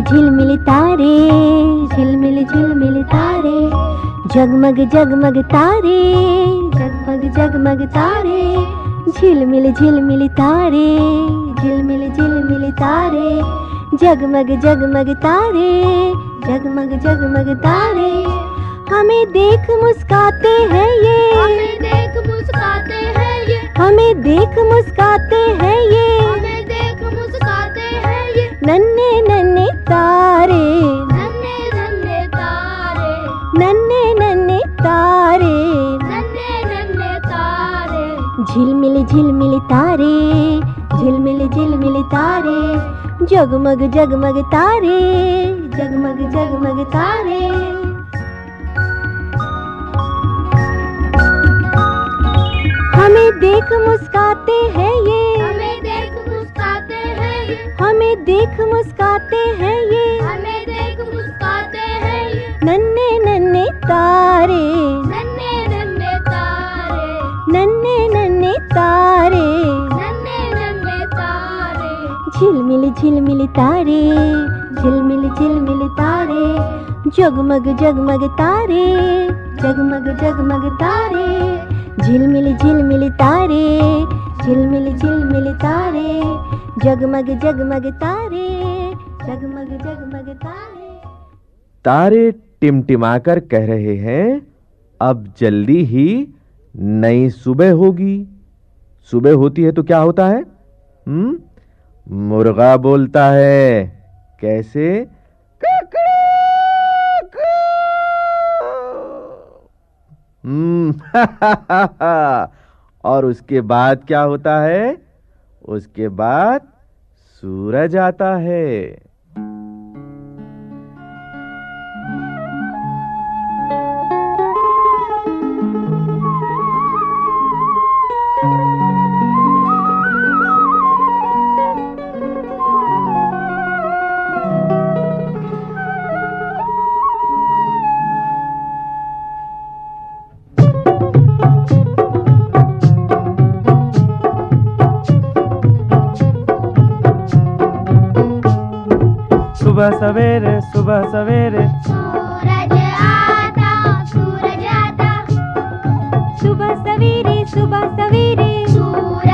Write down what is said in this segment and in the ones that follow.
झिलमिल तारे झिलमिल झिलमिल तारे जगमग जगमग तारे जगमग जगमग तारे झिलमिल झिलमिल तारे झिलमिल झिलमिल तारे जगमग जगमग तारे जगमग जगमग तारे। हमें देख मुस्काते हैं ये। हमें देख मुस्काते हैं ये। हमें देख मुस्काते हैं ये। हमें देख मुस्काते हैं ये। नन्हे झिलमिल झिलमिल तारे झिलमिल झिलमिल तारे जगमग जगमग तारे जगमग जगमग तारे। हमें देख मुस्काते हैं ये। हमें देख मुस्काते हैं ये। हमें देख मुस्काते हैं ये। हमें देख मुस्काते हैं ये। नन्हे नन्हे तारे झिलमिल तारे झिलमिल झिलमिल तारे, जगमग जगमग तारे, जगमग जगमग तारे झिलमिल झिलमिल तारे झिलमिल झिलमिल तारे, जगमग जगमग तारे, जगमग जगमग तारे। तारे टिमटिमाकर कह रहे हैं, अब जल्दी ही नई सुबह होगी। सुबह होती है तो क्या होता है? हम्म? मुर्गा बोलता है, कैसे? हम्म और उसके बाद क्या होता है? उसके बाद सूरज आता है। सुबह सवेरे सुबह सवेरे सूरज आता सूरज आता सुबह सवेरे सुबह सवेरे सूरज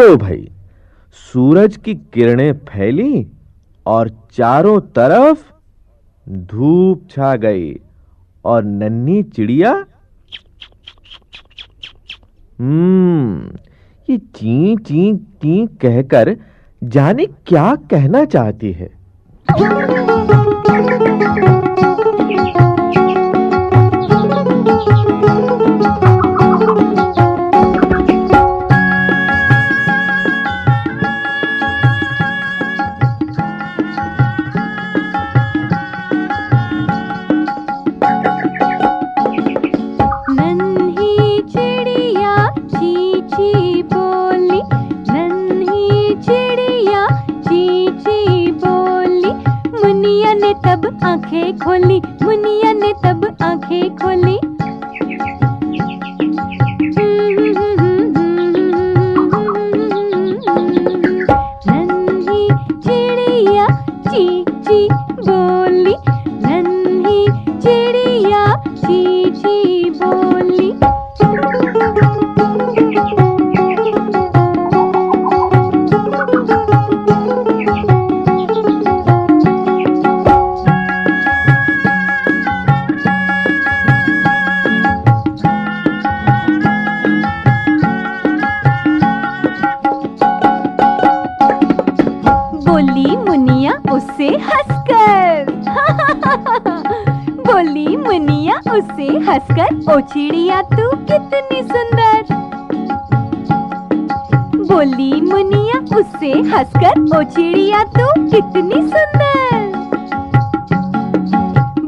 लो भाई। सूरज की किरणें फैली और चारों तरफ़ धूप छा गई और नन्ही चिड़िया हम्म ये ची ची ची कहकर जाने क्या कहना चाहती है? उससे हंसकर ओ चिड़िया तू कितनी सुंदर। बोली मुनिया उससे हंसकर ओ चिड़िया तू कितनी सुंदर।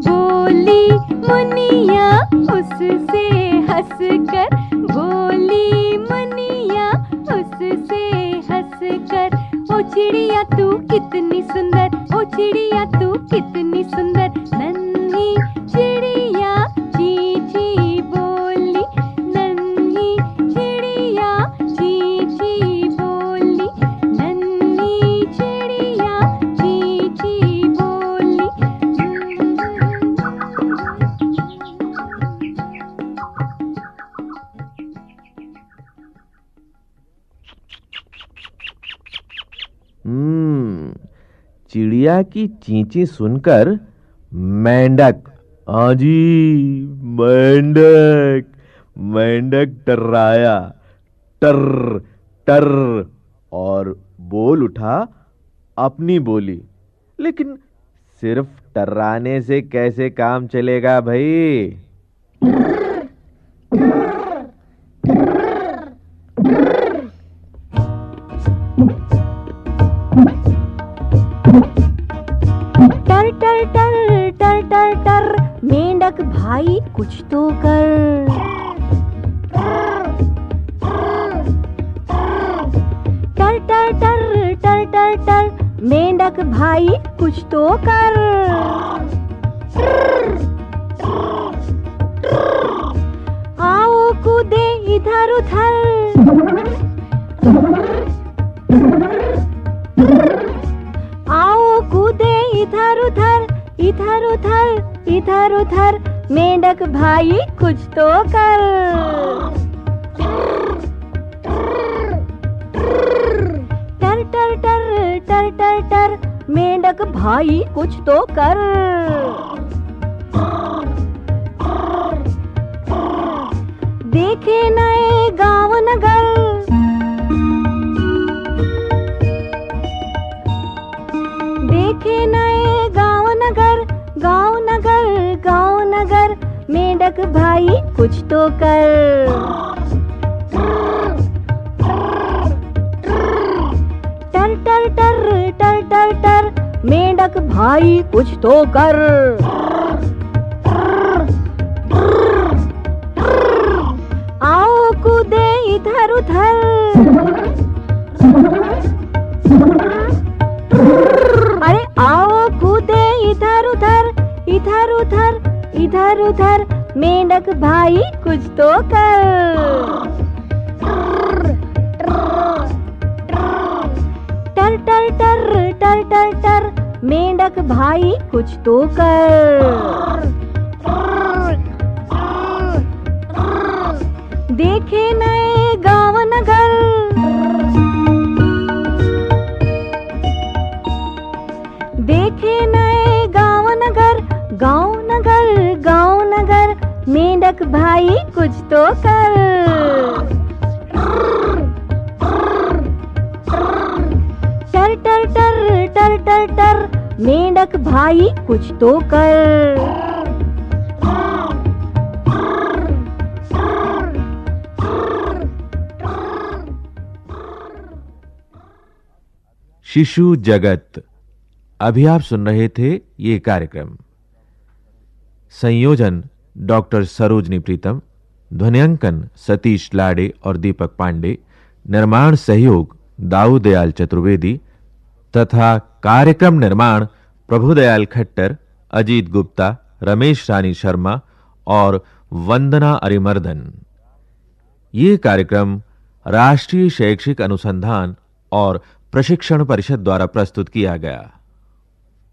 बोली मुनिया, उससे हंसकर। बोली मुनिया, उससे हंसकर ओ चिड़िया तू चिड़िया की चींची सुनकर, मेंढक, आजी, मेंढक मेंढक टर्राया टर टर और बोल उठा अपनी बोली। लेकिन सिर्फ़ टर्राने से कैसे काम चलेगा भाई? टर टर टर टर टर टर मेंढक भाई, कुछ तो कर। आओ कूदे इधर उधर। आओ कूदे इधर उधर इधर उधर इधर उधर। मेंढक भाई, कुछ तो कर। मेंढक भाई, कुछ तो कर। देखे नए गाँव नगर देखे नए गाँव नगर गाँव नगर गाँव नगर। मेंढक भाई, कुछ तो कर। मेंढक भाई, कुछ तो कर। आओ कूदे इधर उधर। अरे आओ कूदे इधर उधर इधर उधर इधर उधर। मेंढक भाई, कुछ तो कर। मेंढक भाई कुछ तो कर। देखे नए गाँव नगर देखे नए गाँव नगर गाँव नगर गाँव नगर, मेंढक भाई कुछ तो कर। मेंढक भाई कुछ तो कर। शिशु जगत। अभी आप सुन रहे थे ये कार्यक्रम। संयोजन डॉक्टर सरोजनी प्रीतम, ध्वनियांकन सतीश लाड़े और दीपक पांडे, निर्माण सहयोग दाऊदयाल चतुर्वेदी तथा कार्यक्रम निर्माण प्रभुदयाल खट्टर, अजीत गुप्ता, रमेश रानी शर्मा और वंदना अरिमर्दन। ये कार्यक्रम राष्ट्रीय शैक्षिक अनुसंधान और प्रशिक्षण परिषद द्वारा प्रस्तुत किया गया।